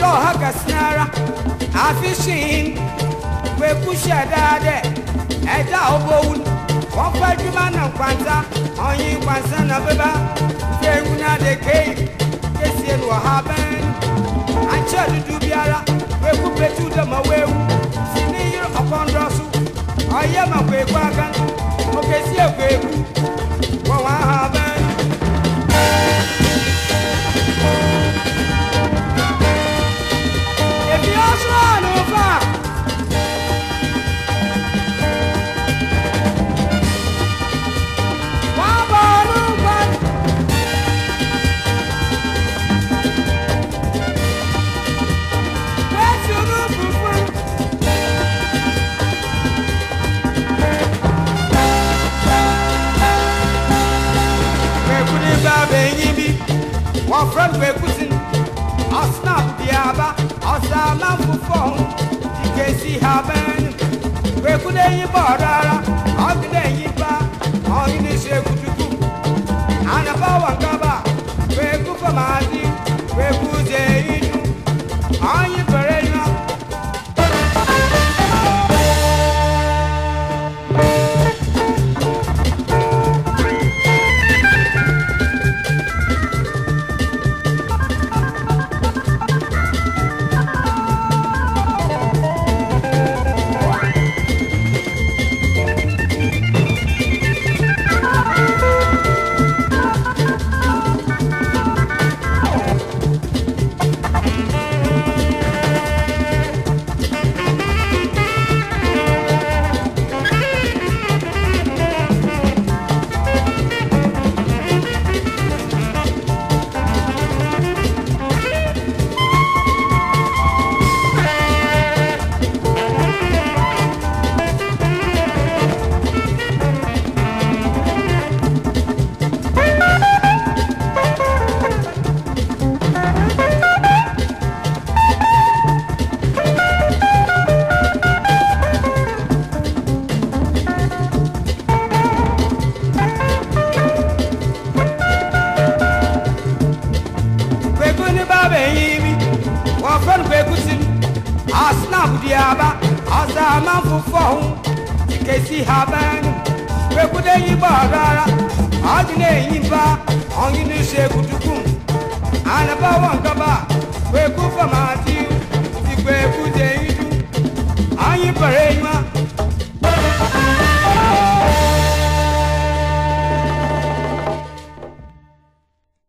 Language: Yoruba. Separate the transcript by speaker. Speaker 1: dɔɔ kɛseɛra afi hyin weku hyɛ daa dɛ ɛda a wobowu no wɔmfa adwuma na nkwansa ɔnye nkwansa na bɛba fɛ nwuna de kei kɛsie no wɔ ha bɛn no ankyɛ dudu wɔfrɛ no kwakusin ɔsena abodeaba ɔsaama mfofɔ ho tikesi habɛn no kwaku no yi asnabdiaba azamanfufɔhun ìkèsí habẹ́nu gbẹkúdé yìí bọ̀ rárá ọdún èyí bá ọyún ní ṣe kùtùkùn àlẹ́ bá wọn kọ́ bá